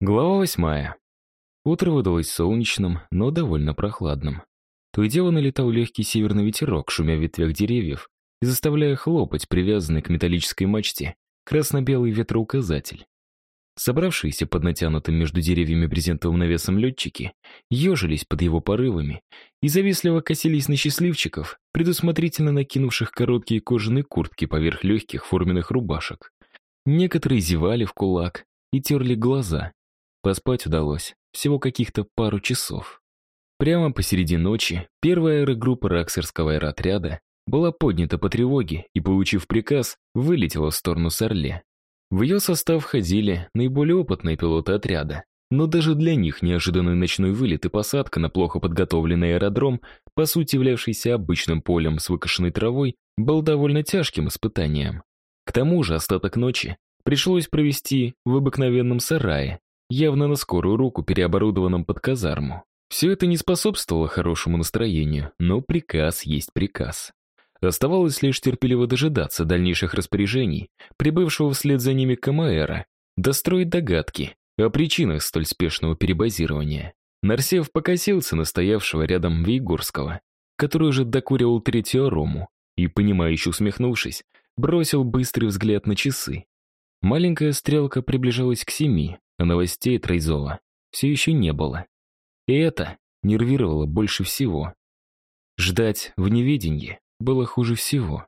Глава восьмая. Утро выдалось солнечным, но довольно прохладным. То и дело налетал легкий северный ветерок, шумя в ветвях деревьев и заставляя хлопать привязанный к металлической мачте красно-белый ветроуказатель. Собравшиеся под натянутым между деревьями брезентовым навесом летчики ежились под его порывами и завистливо косились на счастливчиков, предусмотрительно накинувших короткие кожаные куртки поверх легких форменных рубашек. Некоторые зевали в кулак и терли глаза, Поспать удалось всего каких-то пару часов. Прямо посреди ночи первая аэрогруппа Раксерского аэротряда была поднята по тревоге и, получив приказ, вылетела в сторону Сорле. В ее состав входили наиболее опытные пилоты отряда, но даже для них неожиданный ночной вылет и посадка на плохо подготовленный аэродром, по сути являвшийся обычным полем с выкошенной травой, был довольно тяжким испытанием. К тому же остаток ночи пришлось провести в обыкновенном сарае, явно на скорую руку переоборудованном под казарму. Все это не способствовало хорошему настроению, но приказ есть приказ. Оставалось лишь терпеливо дожидаться дальнейших распоряжений, прибывшего вслед за ними Камаэра, достроить догадки о причинах столь спешного перебазирования. Нарсев покосился на стоявшего рядом Вейгорского, который уже докуривал третью арому, и, понимающе усмехнувшись, бросил быстрый взгляд на часы. Маленькая стрелка приближалась к семи, а новостей от Рейзова все еще не было. И это нервировало больше всего. Ждать в неведении было хуже всего.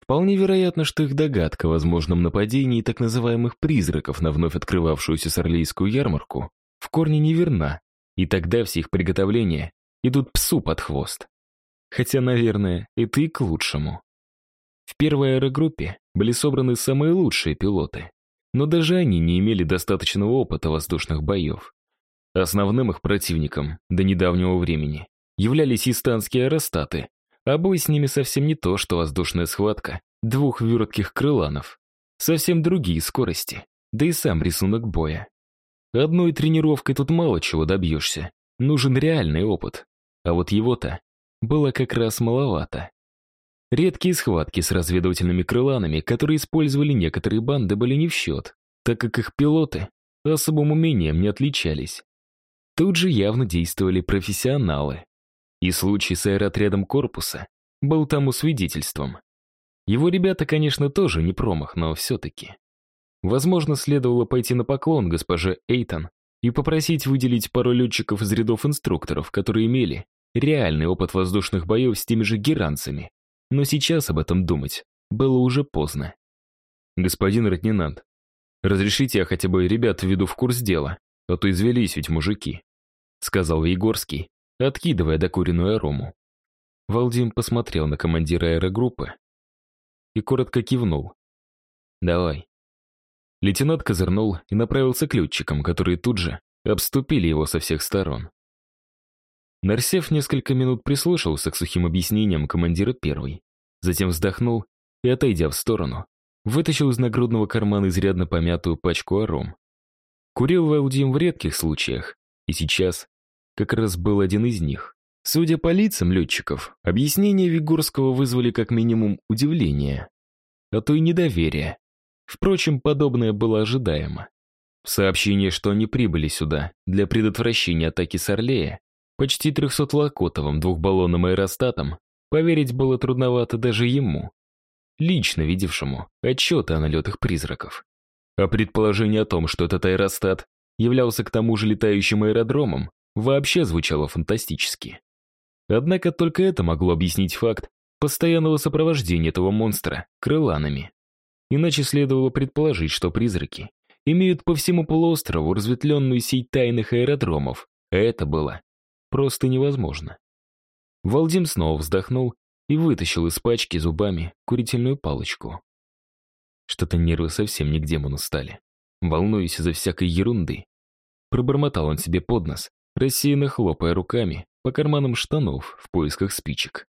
Вполне вероятно, что их догадка о возможном нападении так называемых призраков на вновь открывавшуюся Сорлейскую ярмарку в корне неверна, и тогда все их приготовления идут псу под хвост. Хотя, наверное, это и к лучшему. В первой аэрогруппе были собраны самые лучшие пилоты. Но даже они не имели достаточного опыта воздушных боев. Основным их противником до недавнего времени являлись истанские аэростаты, а бой с ними совсем не то, что воздушная схватка двух вертких крыланов. Совсем другие скорости, да и сам рисунок боя. Одной тренировкой тут мало чего добьешься, нужен реальный опыт. А вот его-то было как раз маловато. Редкие схватки с разведывательными крыланами, которые использовали некоторые банды, были не в счет, так как их пилоты особым умением не отличались. Тут же явно действовали профессионалы. И случай с аэротрядом корпуса был тому свидетельством. Его ребята, конечно, тоже не промах, но все-таки. Возможно, следовало пойти на поклон госпоже Эйтон и попросить выделить пару летчиков из рядов инструкторов, которые имели реальный опыт воздушных боев с теми же геранцами. Но сейчас об этом думать было уже поздно. «Господин лейтенант, разрешите я хотя бы ребят введу в курс дела, а то извелись ведь мужики», сказал Егорский, откидывая докуренную арому. Валдим посмотрел на командира аэрогруппы и коротко кивнул. «Давай». Лейтенант козырнул и направился к летчикам, которые тут же обступили его со всех сторон. Нарсев несколько минут прислушался к сухим объяснениям командира первой. Затем вздохнул и, отойдя в сторону, вытащил из нагрудного кармана изрядно помятую пачку аром. Курил Валдим в редких случаях, и сейчас как раз был один из них. Судя по лицам летчиков, объяснения Вигурского вызвали как минимум удивление, а то и недоверие. Впрочем, подобное было ожидаемо. В сообщении, что они прибыли сюда для предотвращения атаки Сорлея, почти 300-локотовым двухбаллонным аэростатом, поверить было трудновато даже ему, лично видевшему отчеты о налетах призраков. А предположение о том, что этот аэростат являлся к тому же летающим аэродромом, вообще звучало фантастически. Однако только это могло объяснить факт постоянного сопровождения этого монстра крыланами. Иначе следовало предположить, что призраки имеют по всему полуострову разветвленную сеть тайных аэродромов, а это было Просто невозможно. Валдим снова вздохнул и вытащил из пачки зубами курительную палочку. Что-то нервы совсем не к демону стали. Волнуюсь из-за всякой ерунды. Пробормотал он себе под нос, рассеянно хлопая руками по карманам штанов в поисках спичек.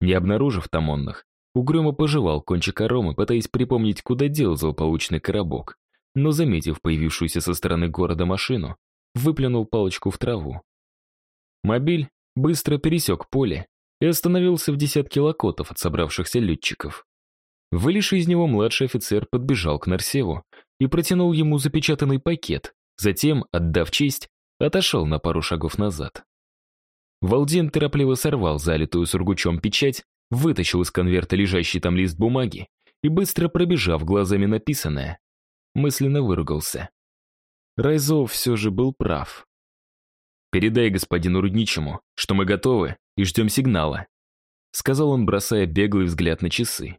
Не обнаружив тамонных, угрюмо пожевал кончик аромы, пытаясь припомнить, куда дел злополучный коробок, но, заметив появившуюся со стороны города машину, выплюнул палочку в траву. Мобиль быстро пересек поле и остановился в десятке локотов от собравшихся летчиков. Вылезший из него младший офицер подбежал к Нарсеву и протянул ему запечатанный пакет, Затем, отдав честь, отошел на пару шагов назад. Валдин торопливо сорвал залитую сургучом печать, вытащил из конверта лежащий там лист бумаги и, быстро пробежав глазами написанное, мысленно выругался. Райзов все же был прав. «Передай господину Рудничему, что мы готовы и ждем сигнала», сказал он, бросая беглый взгляд на часы.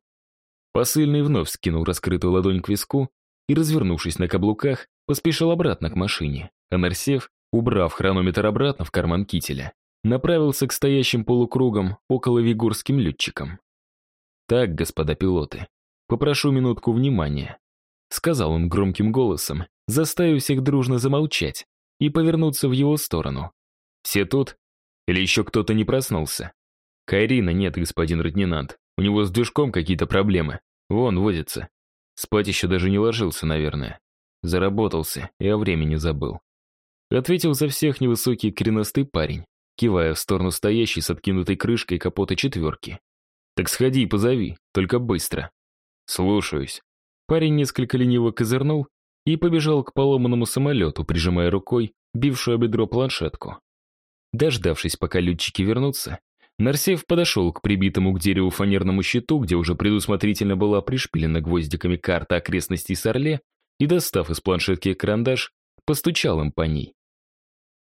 Посыльный вновь скинул раскрытую ладонь к виску и, развернувшись на каблуках, поспешил обратно к машине, а Нарсев, убрав хронометр обратно в карман кителя, направился к стоящим полукругом около вигурским летчикам. «Так, господа пилоты, попрошу минутку внимания», сказал он громким голосом, заставив всех дружно замолчать и повернуться в его сторону. «Все тут? Или еще кто-то не проснулся?» «Кайрина нет, господин лейтенант. У него с движком какие-то проблемы. Вон, возится. Спать еще даже не ложился, наверное. Заработался и о времени забыл». Ответил за всех невысокий коренастый парень, кивая в сторону стоящей с откинутой крышкой капота четверки. «Так сходи и позови, только быстро». «Слушаюсь». Парень несколько лениво козырнул и побежал к поломанному самолету, прижимая рукой бившую бедро планшетку. Дождавшись, пока летчики вернутся, Нарсев подошел к прибитому к дереву фанерному щиту, где уже предусмотрительно была пришпилена гвоздиками карта окрестностей Сорле, и, достав из планшетки карандаш, постучал им по ней.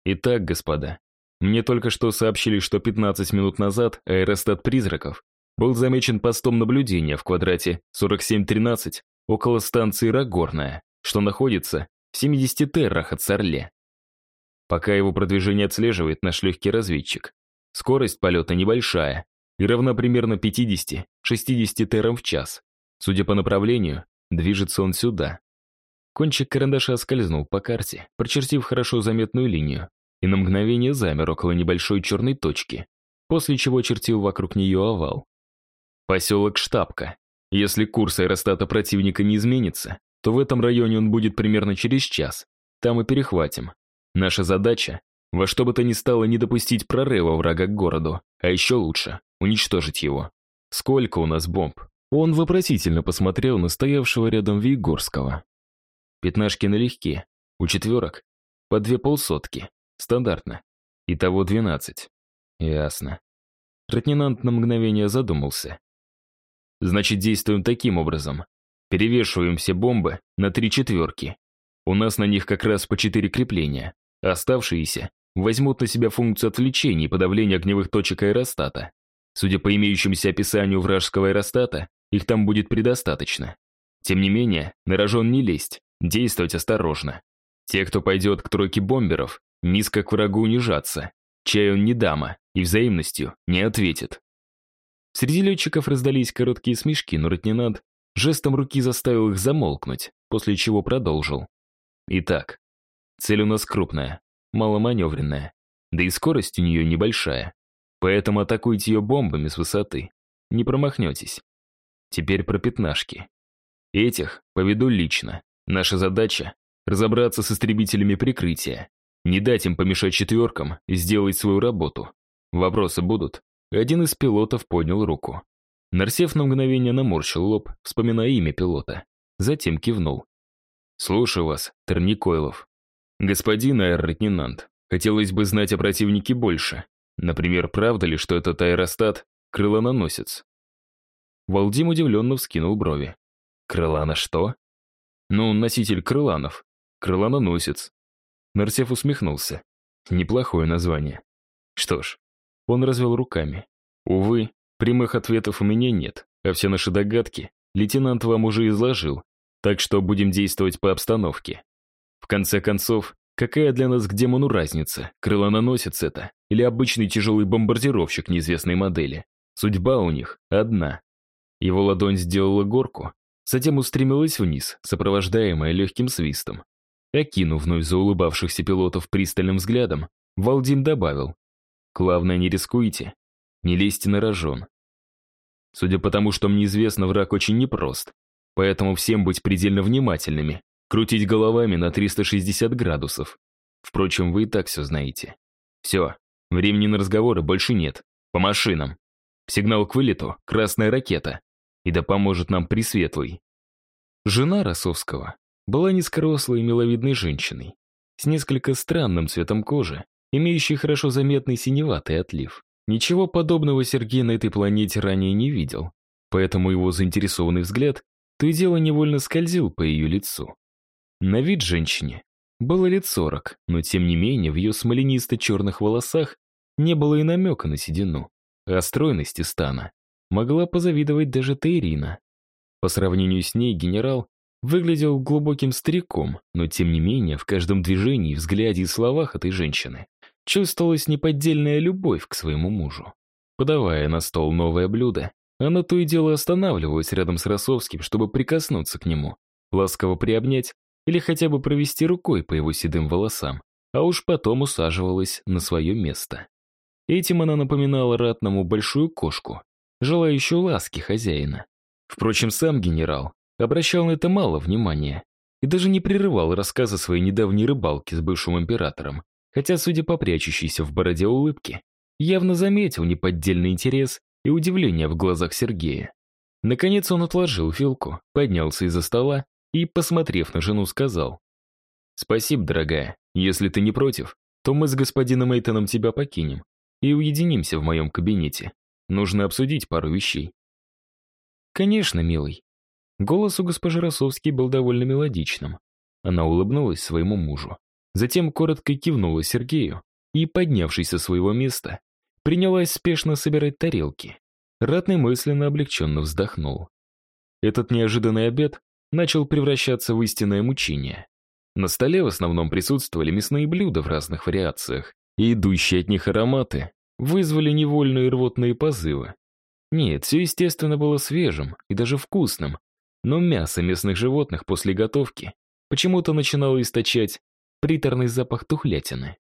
«Итак, господа, мне только что сообщили, что 15 минут назад аэростат призраков был замечен постом наблюдения в квадрате 4713 около станции Рагорная, что находится в 70 террах от Сарле. Пока его продвижение отслеживает наш легкий разведчик. Скорость полета небольшая и равна примерно 50-60 террам в час. Судя по направлению, движется он сюда. Кончик карандаша скользнул по карте, прочертив хорошо заметную линию, и на мгновение замер около небольшой черной точки, после чего чертил вокруг нее овал. Поселок Штабка. Если курс аэростата противника не изменится, то в этом районе он будет примерно через час. Там и перехватим. Наша задача – во что бы то ни стало не допустить прорыва врага к городу, а еще лучше – уничтожить его. Сколько у нас бомб? Он вопросительно посмотрел на стоявшего рядом Вейгорского. Пятнашки налегке, у четверок по две полсотки. Стандартно. Итого двенадцать. Ясно. Лейтенант на мгновение задумался. Значит, действуем таким образом. Перевешиваем все бомбы на три четверки. У нас на них как раз по четыре крепления. Оставшиеся возьмут на себя функцию отвлечения и подавления огневых точек аэростата. Судя по имеющемуся описанию вражеского аэростата, их там будет предостаточно. Тем не менее, на рожон не лезть, действовать осторожно. Те, кто пойдет к тройке бомберов, Низко к врагу унижаться. Чай он не дама и взаимностью не ответит. Среди летчиков раздались короткие смешки, но Ротнинад жестом руки заставил их замолкнуть, после чего продолжил. Итак, цель у нас крупная, маломаневренная, да и скорость у нее небольшая. Поэтому атакуйте ее бомбами с высоты. Не промахнетесь. Теперь про пятнашки. Этих поведу лично. Наша задача — разобраться с истребителями прикрытия. Не дать им помешать четверкам сделать свою работу. Вопросы будут? Один из пилотов поднял руку. Нарсев на мгновение наморщил лоб, вспоминая имя пилота. Затем кивнул. «Слушаю вас, Терникойлов. Господин аэр-лейтенант, хотелось бы знать о противнике больше. Например, правда ли, что этот аэростат — крылоносец?» Валдим удивленно вскинул брови. «Крылана что?» «Ну, носитель крыланов. Крылононосец. Нарсев усмехнулся. Неплохое название. Что ж, он развел руками. Увы, прямых ответов у меня нет, а все наши догадки лейтенант вам уже изложил, так что будем действовать по обстановке. В конце концов, какая для нас к демону разница, крылоносец это или обычный тяжелый бомбардировщик неизвестной модели? Судьба у них одна. Его ладонь сделала горку, затем устремилась вниз, сопровождаемая легким свистом. Окинув вновь заулыбавшихся пилотов пристальным взглядом, Валдим добавил. «Главное, не рискуйте. Не лезьте на рожон. Судя по тому, что мне известно, враг очень непрост. Поэтому всем быть предельно внимательными, крутить головами на 360 градусов. Впрочем, вы и так все знаете. Все, времени на разговоры больше нет. По машинам. Сигнал к вылету — красная ракета. И да поможет нам Пресветлый. Жена Росовского была низкорослой и миловидной женщиной. с несколько странным цветом кожи, имеющий хорошо заметный синеватый отлив. Ничего подобного Сергей на этой планете ранее не видел, поэтому его заинтересованный взгляд то и дело невольно скользил по ее лицу. На вид женщине было лет сорок, но тем не менее в ее смоленисто-черных волосах не было и намека на седину, а стройности стана могла позавидовать даже Тейрина. По сравнению с ней генерал выглядел глубоким стариком, но тем не менее в каждом движении, взгляде и словах этой женщины чувствовалась неподдельная любовь к своему мужу. Подавая на стол новое блюдо, она то и дело останавливалась рядом с Росовским, чтобы прикоснуться к нему, ласково приобнять или хотя бы провести рукой по его седым волосам, а уж потом усаживалась на свое место. Этим она напоминала ратному большую кошку, желающую ласки хозяина. Впрочем, сам генерал обращал на это мало внимания и даже не прерывал рассказа своей недавней рыбалки с бывшим императором, хотя, судя по прячущейся в бороде улыбке, явно заметил неподдельный интерес и удивление в глазах Сергея. Наконец он отложил вилку, поднялся из-за стола и, посмотрев на жену, сказал. «Спасибо, дорогая. Если ты не против, то мы с господином Эйтоном тебя покинем и уединимся в моем кабинете. Нужно обсудить пару вещей». «Конечно, милый». Голос у госпожи Росовский был довольно мелодичным. Она улыбнулась своему мужу. Затем коротко кивнула Сергею и, поднявшись со своего места, принялась спешно собирать тарелки. Ратный мысленно облегченно вздохнул. Этот неожиданный обед начал превращаться в истинное мучение. На столе в основном присутствовали мясные блюда в разных вариациях, и идущие от них ароматы вызвали невольные рвотные позывы. Нет, все, естественно, было свежим и даже вкусным, но мясо местных животных после готовки почему-то начинало источать приторный запах тухлятины.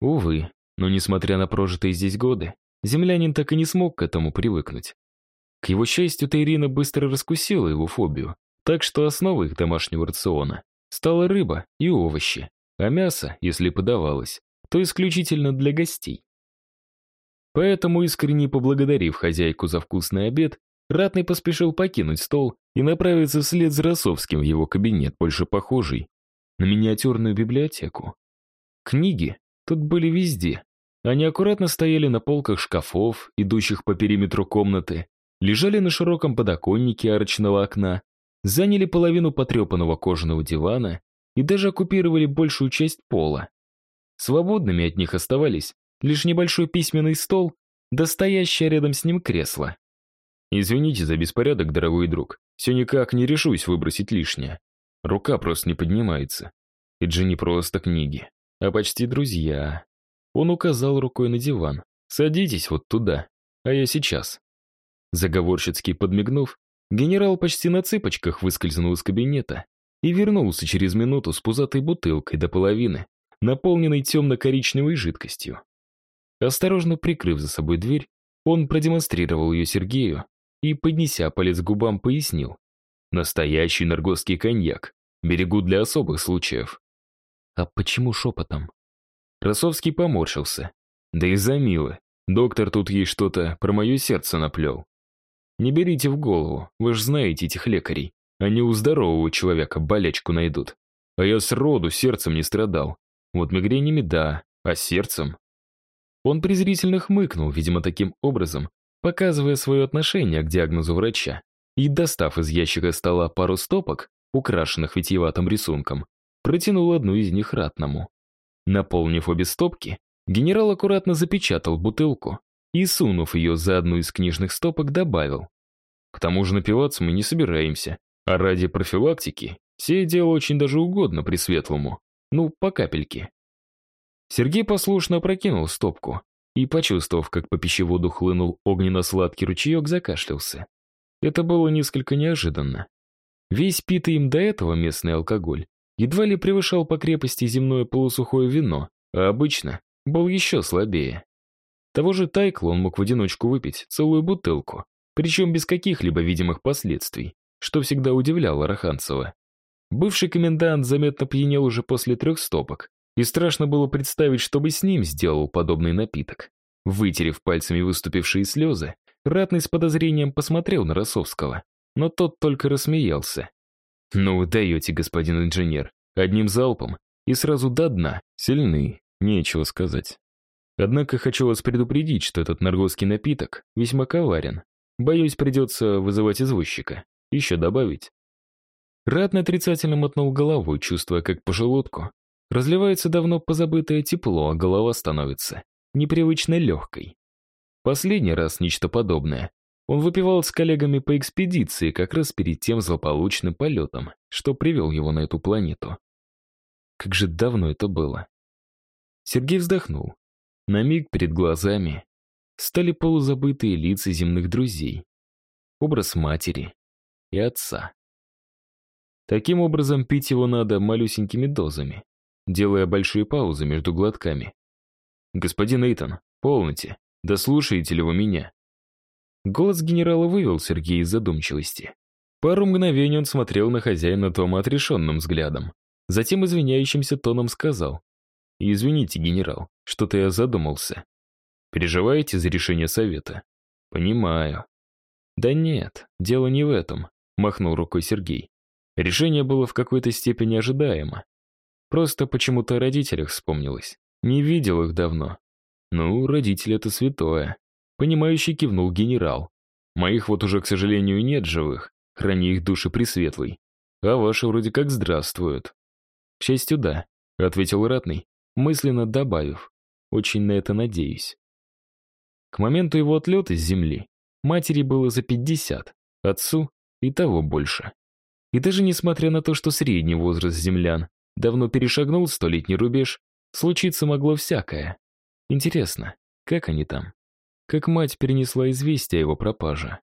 Увы, но несмотря на прожитые здесь годы, землянин так и не смог к этому привыкнуть. К его счастью, Тайрина быстро раскусила его фобию, так что основой их домашнего рациона стала рыба и овощи, а мясо, если подавалось, то исключительно для гостей. Поэтому, искренне поблагодарив хозяйку за вкусный обед, Ратный поспешил покинуть стол и направиться вслед за Росовским в его кабинет, больше похожий на миниатюрную библиотеку. Книги тут были везде. Они аккуратно стояли на полках шкафов, идущих по периметру комнаты, лежали на широком подоконнике арочного окна, заняли половину потрепанного кожаного дивана и даже оккупировали большую часть пола. Свободными от них оставались лишь небольшой письменный стол, да рядом с ним кресло. «Извините за беспорядок, дорогой друг, все никак не решусь выбросить лишнее. Рука просто не поднимается. Это же не просто книги, а почти друзья. Он указал рукой на диван. Садитесь вот туда, а я сейчас. Заговорщицки подмигнув, генерал почти на цыпочках выскользнул из кабинета и вернулся через минуту с пузатой бутылкой до половины, наполненной темно-коричневой жидкостью. Осторожно прикрыв за собой дверь, он продемонстрировал ее Сергею и, поднеся палец к губам, пояснил. Настоящий наргосский коньяк. Берегу для особых случаев. А почему шепотом? Росовский поморщился. Да из-за Милы. Доктор тут ей что-то про мое сердце наплел. Не берите в голову, вы же знаете этих лекарей. Они у здорового человека болячку найдут. А я сроду сердцем не страдал. Вот мигренями да, а сердцем? Он презрительно хмыкнул, видимо, таким образом, показывая свое отношение к диагнозу врача и, достав из ящика стола пару стопок, украшенных витиеватым рисунком, протянул одну из них ратному. Наполнив обе стопки, генерал аккуратно запечатал бутылку и, сунув ее за одну из книжных стопок, добавил. К тому же напиваться мы не собираемся, а ради профилактики все дело очень даже угодно при светлому. Ну, по капельке. Сергей послушно опрокинул стопку и, почувствовав, как по пищеводу хлынул огненно-сладкий ручеек, закашлялся. Это было несколько неожиданно. Весь питый им до этого местный алкоголь едва ли превышал по крепости земное полусухое вино, а обычно был еще слабее. Того же Тайкла он мог в одиночку выпить целую бутылку, причем без каких-либо видимых последствий, что всегда удивляло Раханцева. Бывший комендант заметно пьянел уже после трех стопок, и страшно было представить, что бы с ним сделал подобный напиток. Вытерев пальцами выступившие слезы, Ратный с подозрением посмотрел на Росовского, но тот только рассмеялся. «Ну вы даете, господин инженер. Одним залпом и сразу до дна. Сильны, нечего сказать. Однако хочу вас предупредить, что этот наргозский напиток весьма коварен. Боюсь, придется вызывать извозчика. Еще добавить. Ратно отрицательно мотнул головой, чувствуя, как по желудку разливается давно позабытое тепло, а голова становится непривычно легкой. Последний раз нечто подобное он выпивал с коллегами по экспедиции как раз перед тем злополучным полетом, что привел его на эту планету. Как же давно это было. Сергей вздохнул. На миг перед глазами стали полузабытые лица земных друзей, образ матери и отца. Таким образом, пить его надо малюсенькими дозами, делая большие паузы между глотками. «Господин Эйтон, полноте, дослушаете ли вы меня?» Голос генерала вывел Сергея из задумчивости. Пару мгновений он смотрел на хозяина Тома отрешенным взглядом. Затем извиняющимся тоном сказал. «Извините, генерал, что-то я задумался. Переживаете за решение совета?» «Понимаю». «Да нет, дело не в этом», — махнул рукой Сергей. Решение было в какой-то степени ожидаемо. Просто почему-то о родителях вспомнилось. Не видел их давно. Ну, родители — это святое. Понимающий кивнул генерал. Моих вот уже, к сожалению, нет живых. Храни их души пресветлой. А ваши вроде как здравствуют. К счастью, да, ответил ратный, мысленно добавив. Очень на это надеюсь. К моменту его отлета с земли матери было за 50, отцу и того больше. И даже несмотря на то, что средний возраст землян давно перешагнул столетний рубеж, случиться могло всякое. Интересно, как они там? Как мать перенесла известие о его пропаже?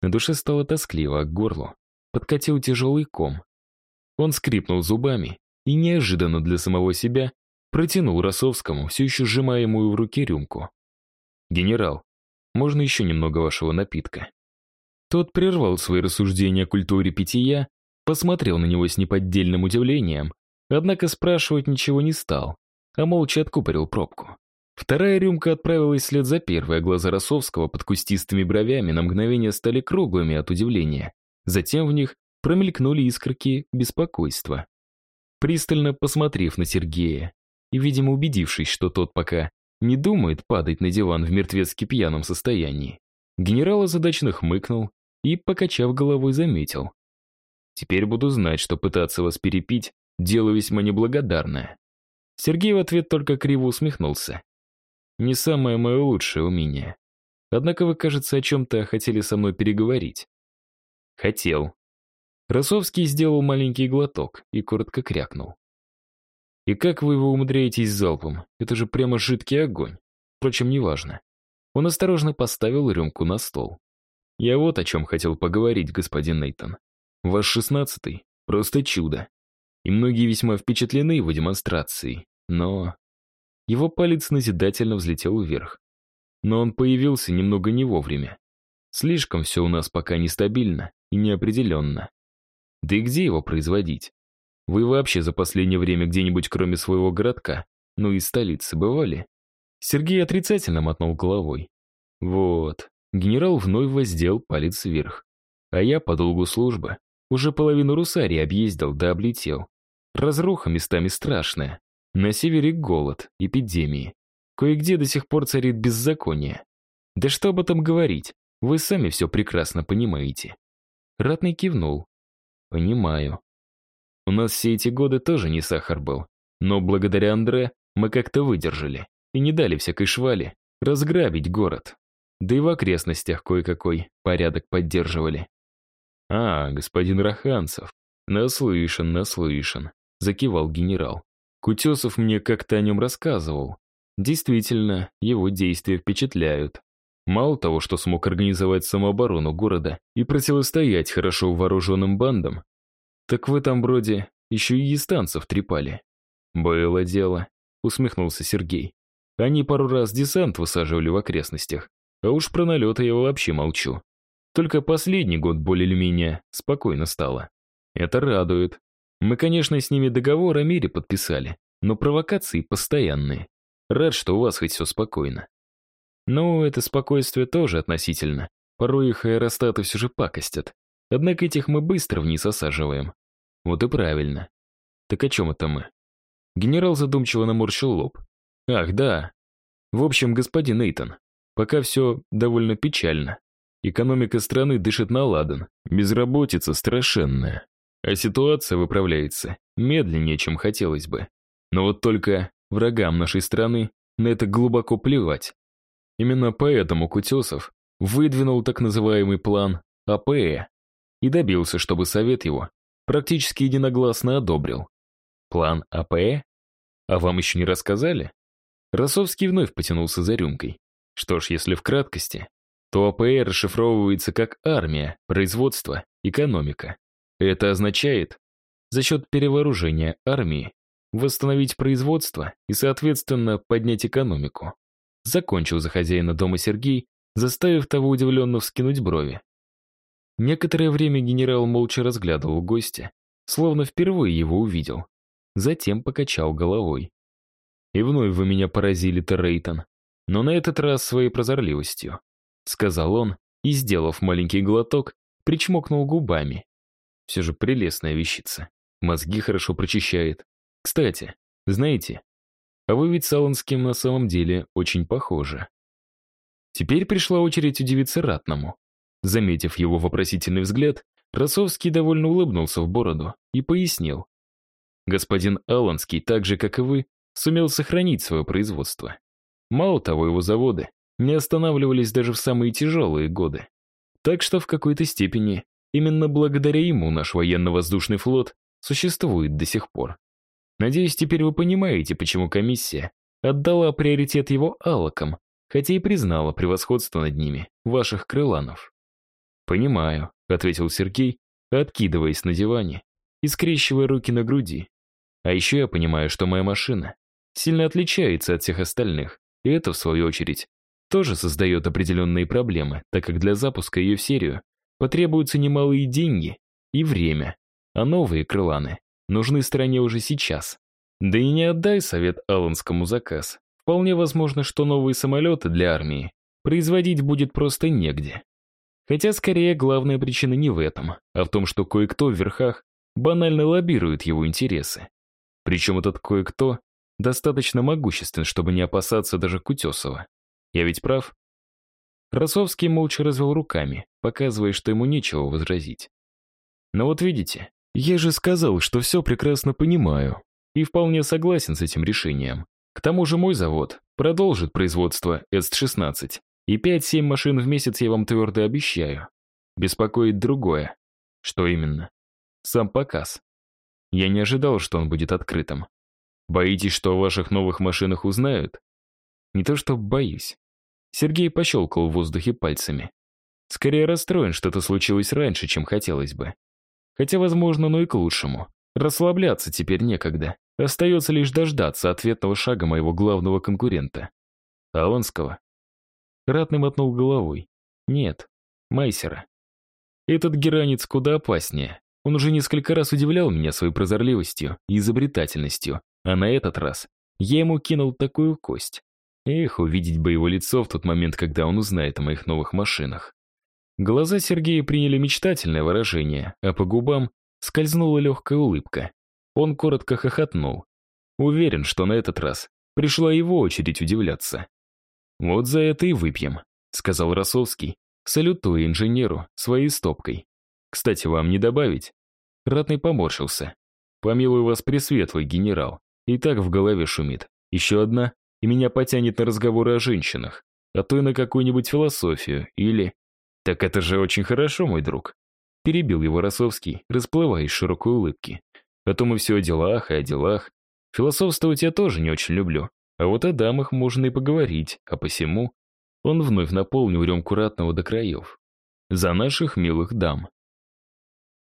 На душе стало тоскливо, а к горлу подкатил тяжелый ком. Он скрипнул зубами и неожиданно для самого себя протянул Росовскому все еще сжимаемую в руке рюмку. «Генерал, можно еще немного вашего напитка?» Тот прервал свои рассуждения о культуре питья посмотрел на него с неподдельным удивлением, однако спрашивать ничего не стал, а молча откупорил пробку. Вторая рюмка отправилась вслед за первой, а глаза Росовского под кустистыми бровями на мгновение стали круглыми от удивления. Затем в них промелькнули искорки беспокойства. Пристально посмотрев на Сергея и, видимо, убедившись, что тот пока не думает падать на диван в мертвецки пьяном состоянии, генерал озадачно хмыкнул и, покачав головой, заметил. Теперь буду знать, что пытаться вас перепить — дело весьма неблагодарное». Сергей в ответ только криво усмехнулся. «Не самое мое лучшее умение. Однако вы, кажется, о чем-то хотели со мной переговорить». «Хотел». Росовский сделал маленький глоток и коротко крякнул. «И как вы его умудряетесь залпом? Это же прямо жидкий огонь. Впрочем, неважно». Он осторожно поставил рюмку на стол. «Я вот о чем хотел поговорить, господин Нейтон. Ваш шестнадцатый — просто чудо. И многие весьма впечатлены его демонстрацией. Но... Его палец назидательно взлетел вверх. Но он появился немного не вовремя. Слишком все у нас пока нестабильно и неопределенно. Да и где его производить? Вы вообще за последнее время где-нибудь кроме своего городка, ну и столицы, бывали? Сергей отрицательно мотнул головой. Вот, генерал вновь воздел палец вверх. А я по долгу службы уже половину Русари объездил да облетел. Разруха местами страшная. На севере голод, эпидемии. Кое-где до сих пор царит беззаконие. Да что об этом говорить, вы сами все прекрасно понимаете. Ратный кивнул. Понимаю. У нас все эти годы тоже не сахар был. Но благодаря Андре мы как-то выдержали и не дали всякой швали разграбить город. Да и в окрестностях кое-какой порядок поддерживали. «А, господин Раханцев, наслышан, наслышан», — закивал генерал. Кутесов мне как-то о нем рассказывал. Действительно, его действия впечатляют. Мало того, что смог организовать самооборону города и противостоять хорошо вооруженным бандам, так в этом броде еще и естанцев трепали. «Было дело», — усмехнулся Сергей. «Они пару раз десант высаживали в окрестностях, а уж про налеты я вообще молчу. Только последний год более или менее спокойно стало. Это радует. Мы, конечно, с ними договор о мире подписали, но провокации постоянные. Рад, что у вас хоть все спокойно. Ну, это спокойствие тоже относительно. Порой их аэростаты все же пакостят. Однако этих мы быстро вниз осаживаем. Вот и правильно. Так о чем это мы? Генерал задумчиво наморщил лоб. Ах, да. В общем, господин Нейтон, пока все довольно печально. Экономика страны дышит на ладан, безработица страшенная. А ситуация выправляется медленнее, чем хотелось бы. Но вот только врагам нашей страны на это глубоко плевать. Именно поэтому Кутесов выдвинул так называемый план АПЭ и добился, чтобы Совет его практически единогласно одобрил. План АПЭ? А вам еще не рассказали? Росовский вновь потянулся за рюмкой. Что ж, если в краткости, то АПЭ расшифровывается как армия, производство, экономика. Это означает, за счет перевооружения армии, восстановить производство и, соответственно, поднять экономику. Закончил за хозяина дома Сергей, заставив того удивленно вскинуть брови. Некоторое время генерал молча разглядывал гостя, словно впервые его увидел. Затем покачал головой. «И вновь вы меня поразили, Террейтон, но на этот раз своей прозорливостью», сказал он и, сделав маленький глоток, причмокнул губами. Все же прелестная вещица. Мозги хорошо прочищает. Кстати, знаете, а вы ведь с Аланским на самом деле очень похожи. Теперь пришла очередь удивиться Ратному. Заметив его вопросительный взгляд, Росовский довольно улыбнулся в бороду и пояснил. Господин Аланский, так же, как и вы, сумел сохранить свое производство. Мало того, его заводы не останавливались даже в самые тяжелые годы. Так что в какой-то степени именно благодаря ему наш военно-воздушный флот существует до сих пор. Надеюсь, теперь вы понимаете, почему комиссия отдала приоритет его алокам, хотя и признала превосходство над ними, ваших крыланов. «Понимаю», — ответил Сергей, откидываясь на диване и скрещивая руки на груди. «А еще я понимаю, что моя машина сильно отличается от всех остальных, и это, в свою очередь, тоже создает определенные проблемы, так как для запуска ее в серию потребуются немалые деньги и время, а новые крыланы нужны стране уже сейчас. Да и не отдай совет Алланскому заказ. Вполне возможно, что новые самолеты для армии производить будет просто негде. Хотя, скорее, главная причина не в этом, а в том, что кое-кто в верхах банально лоббирует его интересы. Причем этот кое-кто достаточно могуществен, чтобы не опасаться даже Кутесова. Я ведь прав? Росовский молча развел руками, показывая, что ему нечего возразить. Но вот видите, я же сказал, что все прекрасно понимаю и вполне согласен с этим решением. К тому же мой завод продолжит производство С-16, и 5-7 машин в месяц я вам твердо обещаю. Беспокоит другое. Что именно? Сам показ. Я не ожидал, что он будет открытым. Боитесь, что о ваших новых машинах узнают? Не то что боюсь. Сергей пощелкал в воздухе пальцами. Скорее расстроен, что это случилось раньше, чем хотелось бы. Хотя, возможно, но и к лучшему. Расслабляться теперь некогда. Остается лишь дождаться ответного шага моего главного конкурента. Алонского. Ратный мотнул головой. Нет, Майсера. Этот геранец куда опаснее. Он уже несколько раз удивлял меня своей прозорливостью и изобретательностью, а на этот раз я ему кинул такую кость. Эх, увидеть бы его лицо в тот момент, когда он узнает о моих новых машинах. Глаза Сергея приняли мечтательное выражение, а по губам скользнула легкая улыбка. Он коротко хохотнул. Уверен, что на этот раз пришла его очередь удивляться. «Вот за это и выпьем», — сказал Росовский, салютуя инженеру своей стопкой. «Кстати, вам не добавить?» Ратный поморщился. «Помилуй вас, пресветлый генерал. И так в голове шумит. Еще одна, и меня потянет на разговоры о женщинах, а то и на какую-нибудь философию, или... Так это же очень хорошо, мой друг. Перебил его Росовский, расплываясь широкой улыбки. А то мы все о делах и о делах. Философствовать я тоже не очень люблю. А вот о дамах можно и поговорить, а посему... Он вновь наполнил рюмку ратного до краев. За наших милых дам.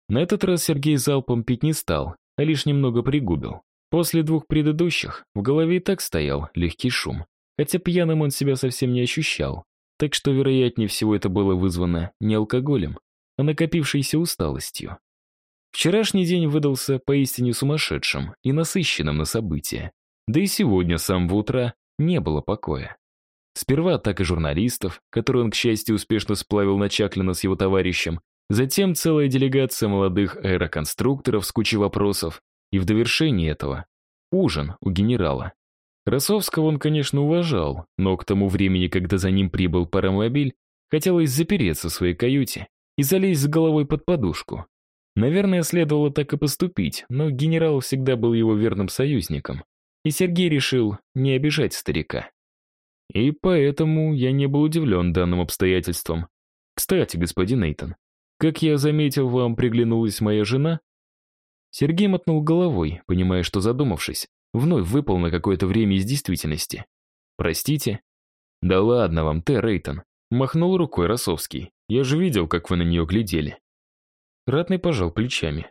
На этот раз Сергей залпом пить не стал, а лишь немного пригубил. После двух предыдущих в голове и так стоял легкий шум, хотя пьяным он себя совсем не ощущал, так что, вероятнее всего, это было вызвано не алкоголем, а накопившейся усталостью. Вчерашний день выдался поистине сумасшедшим и насыщенным на события, да и сегодня с самого утра не было покоя. Сперва атака журналистов, которую он, к счастью, успешно сплавил на Чаклина с его товарищем, затем целая делегация молодых аэроконструкторов с кучей вопросов, и в довершении этого ужин у генерала. Росовского он, конечно, уважал, но к тому времени, когда за ним прибыл паромобиль, хотелось запереться в своей каюте и залезть с головой под подушку. Наверное, следовало так и поступить, но генерал всегда был его верным союзником, и Сергей решил не обижать старика. И поэтому я не был удивлен данным обстоятельством. Кстати, господин Нейтон, как я заметил, вам приглянулась моя жена? Сергей мотнул головой, понимая, что задумавшись, вновь выпал на какое-то время из действительности. Простите? Да ладно вам, Т. Рейтон, махнул рукой Росовский. Я же видел, как вы на нее глядели. Ратный пожал плечами.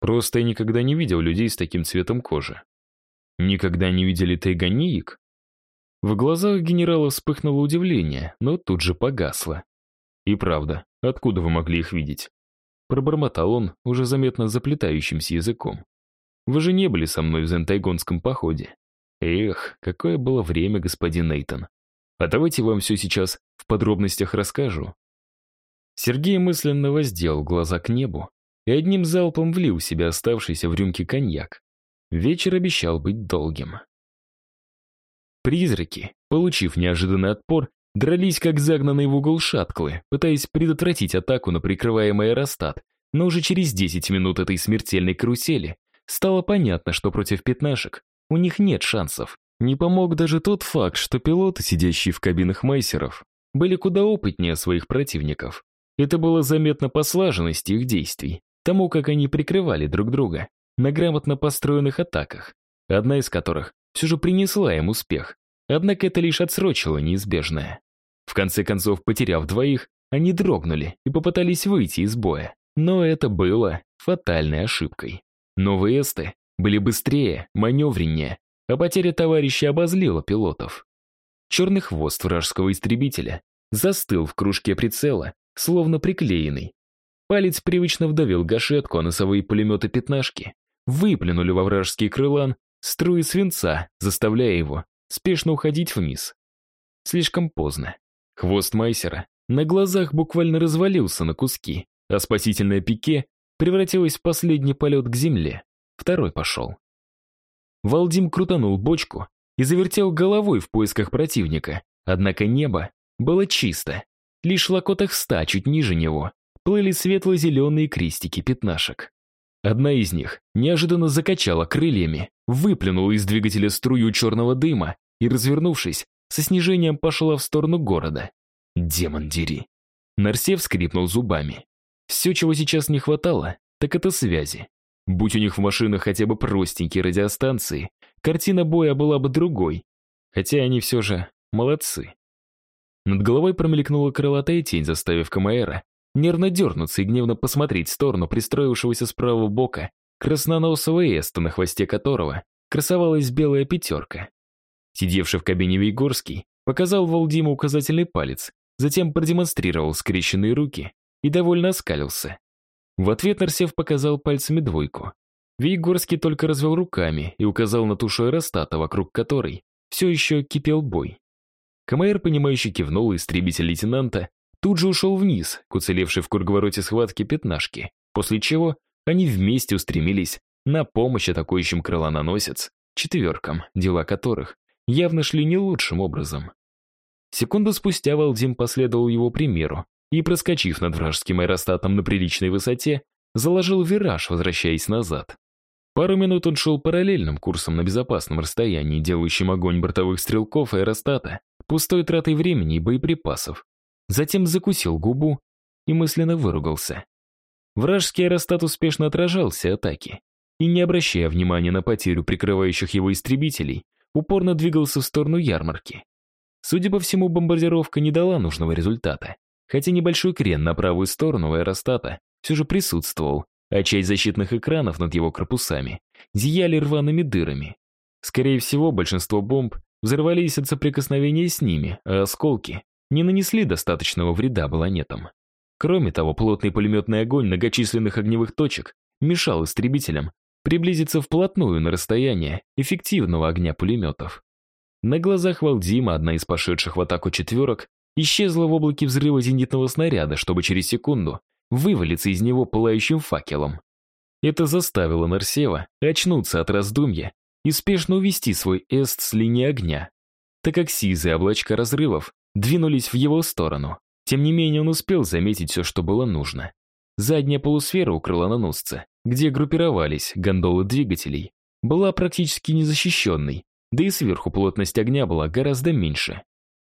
Просто я никогда не видел людей с таким цветом кожи. Никогда не видели тайганиик? В глазах генерала вспыхнуло удивление, но тут же погасло. И правда, откуда вы могли их видеть? Пробормотал он, уже заметно заплетающимся языком. Вы же не были со мной в Зентайгонском походе. Эх, какое было время, господин Нейтон. А давайте вам все сейчас в подробностях расскажу. Сергей мысленно воздел глаза к небу и одним залпом влил в себя оставшийся в рюмке коньяк. Вечер обещал быть долгим. Призраки, получив неожиданный отпор, дрались как загнанные в угол шатклы, пытаясь предотвратить атаку на прикрываемый аэростат, но уже через 10 минут этой смертельной карусели стало понятно, что против пятнашек у них нет шансов. Не помог даже тот факт, что пилоты, сидящие в кабинах майсеров, были куда опытнее своих противников. Это было заметно по слаженности их действий, тому, как они прикрывали друг друга на грамотно построенных атаках, одна из которых все же принесла им успех. Однако это лишь отсрочило неизбежное. В конце концов, потеряв двоих, они дрогнули и попытались выйти из боя. Но это было фатальной ошибкой. Новые эсты были быстрее, маневреннее, а потеря товарища обозлила пилотов. Черный хвост вражеского истребителя застыл в кружке прицела словно приклеенный. Палец привычно вдавил гашетку, а носовые пулеметы пятнашки выплюнули во вражеский крылан струи свинца, заставляя его спешно уходить вниз. Слишком поздно. Хвост Майсера на глазах буквально развалился на куски, а спасительное пике превратилось в последний полет к земле. Второй пошел. Валдим крутанул бочку и завертел головой в поисках противника, однако небо было чисто, Лишь в локотах ста, чуть ниже него, плыли светло-зеленые крестики пятнашек. Одна из них неожиданно закачала крыльями, выплюнула из двигателя струю черного дыма и, развернувшись, со снижением пошла в сторону города. Демон дери. Нарсев скрипнул зубами. Все, чего сейчас не хватало, так это связи. Будь у них в машинах хотя бы простенькие радиостанции, картина боя была бы другой. Хотя они все же молодцы. Над головой промелькнула крылатая тень, заставив Камаэра нервно дернуться и гневно посмотреть в сторону пристроившегося с правого бока красноносого эста, на хвосте которого красовалась белая пятерка. Сидевший в кабине Вейгорский показал Валдиму указательный палец, затем продемонстрировал скрещенные руки и довольно оскалился. В ответ Нарсев показал пальцами двойку. Вейгорский только развел руками и указал на тушу аэростата, вокруг которой все еще кипел бой. Камаэр, понимающе кивнул, и истребитель лейтенанта тут же ушел вниз, к уцелевшей в круговороте схватки пятнашки, после чего они вместе устремились на помощь атакующим крылоносец, четверкам, дела которых явно шли не лучшим образом. Секунду спустя Валдим последовал его примеру и, проскочив над вражеским аэростатом на приличной высоте, заложил вираж, возвращаясь назад. Пару минут он шел параллельным курсом на безопасном расстоянии, делающим огонь бортовых стрелков аэростата пустой тратой времени и боеприпасов. Затем закусил губу и мысленно выругался. Вражеский аэростат успешно отражал все атаки и, не обращая внимания на потерю прикрывающих его истребителей, упорно двигался в сторону ярмарки. Судя по всему, бомбардировка не дала нужного результата, хотя небольшой крен на правую сторону аэростата все же присутствовал, а часть защитных экранов над его корпусами зияли рваными дырами. Скорее всего, большинство бомб взорвались от соприкосновения с ними, а осколки не нанесли достаточного вреда баллонетам. Кроме того, плотный пулеметный огонь многочисленных огневых точек мешал истребителям приблизиться вплотную на расстояние эффективного огня пулеметов. На глазах Валдима одна из пошедших в атаку четверок исчезла в облаке взрыва зенитного снаряда, чтобы через секунду вывалиться из него пылающим факелом. Это заставило Нарсева очнуться от раздумья и спешно увести свой эст с линии огня, так как сизые облачка разрывов двинулись в его сторону. Тем не менее, он успел заметить все, что было нужно. Задняя полусфера у крылоносца, где группировались гондолы двигателей, была практически незащищенной, да и сверху плотность огня была гораздо меньше.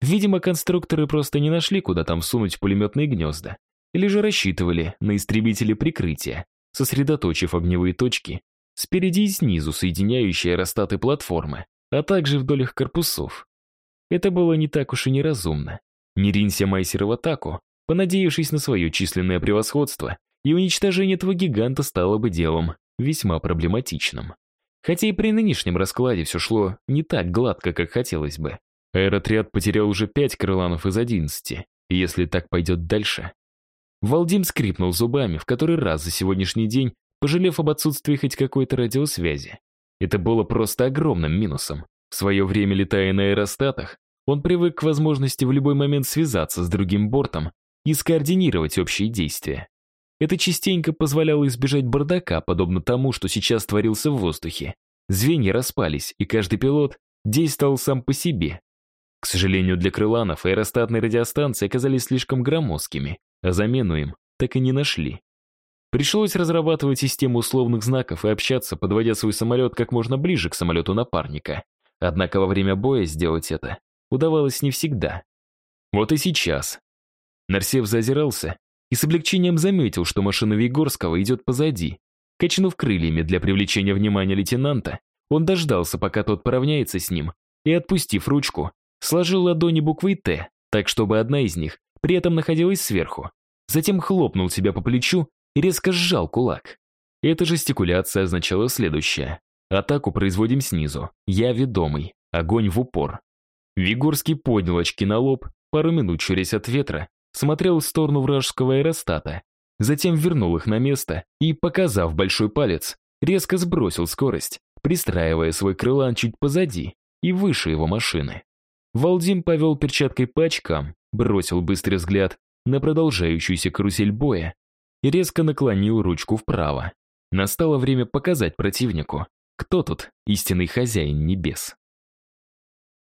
Видимо, конструкторы просто не нашли, куда там сунуть пулеметные гнезда, или же рассчитывали на истребители прикрытия, сосредоточив огневые точки спереди и снизу, соединяющие аэростаты платформы, а также вдоль их корпусов. Это было не так уж и неразумно. Не ринься Майсер в атаку, понадеявшись на свое численное превосходство, и уничтожение этого гиганта стало бы делом весьма проблематичным. Хотя и при нынешнем раскладе все шло не так гладко, как хотелось бы. Аэротряд потерял уже пять крыланов из одиннадцати, и если так пойдет дальше... Валдим скрипнул зубами в который раз за сегодняшний день, пожалев об отсутствии хоть какой-то радиосвязи. Это было просто огромным минусом. В свое время, летая на аэростатах, он привык к возможности в любой момент связаться с другим бортом и скоординировать общие действия. Это частенько позволяло избежать бардака, подобно тому, что сейчас творился в воздухе. Звенья распались, и каждый пилот действовал сам по себе, к сожалению для крыланов, аэростатные радиостанции оказались слишком громоздкими, а замену им так и не нашли. Пришлось разрабатывать систему условных знаков и общаться, подводя свой самолет как можно ближе к самолету напарника. Однако во время боя сделать это удавалось не всегда. Вот и сейчас. Нарсев зазирался и с облегчением заметил, что машина Вигорского идет позади. Качнув крыльями для привлечения внимания лейтенанта, он дождался, пока тот поравняется с ним, и, отпустив ручку, Сложил ладони буквой «Т», так чтобы одна из них при этом находилась сверху. Затем хлопнул себя по плечу и резко сжал кулак. Эта жестикуляция означала следующее. Атаку производим снизу. Я ведомый. Огонь в упор. Вигорский поднял очки на лоб, пару минут чурясь от ветра, смотрел в сторону вражеского аэростата, затем вернул их на место и, показав большой палец, резко сбросил скорость, пристраивая свой крылан чуть позади и выше его машины. Валдим повел перчаткой по очкам, бросил быстрый взгляд на продолжающуюся карусель боя и резко наклонил ручку вправо. Настало время показать противнику, кто тут истинный хозяин небес.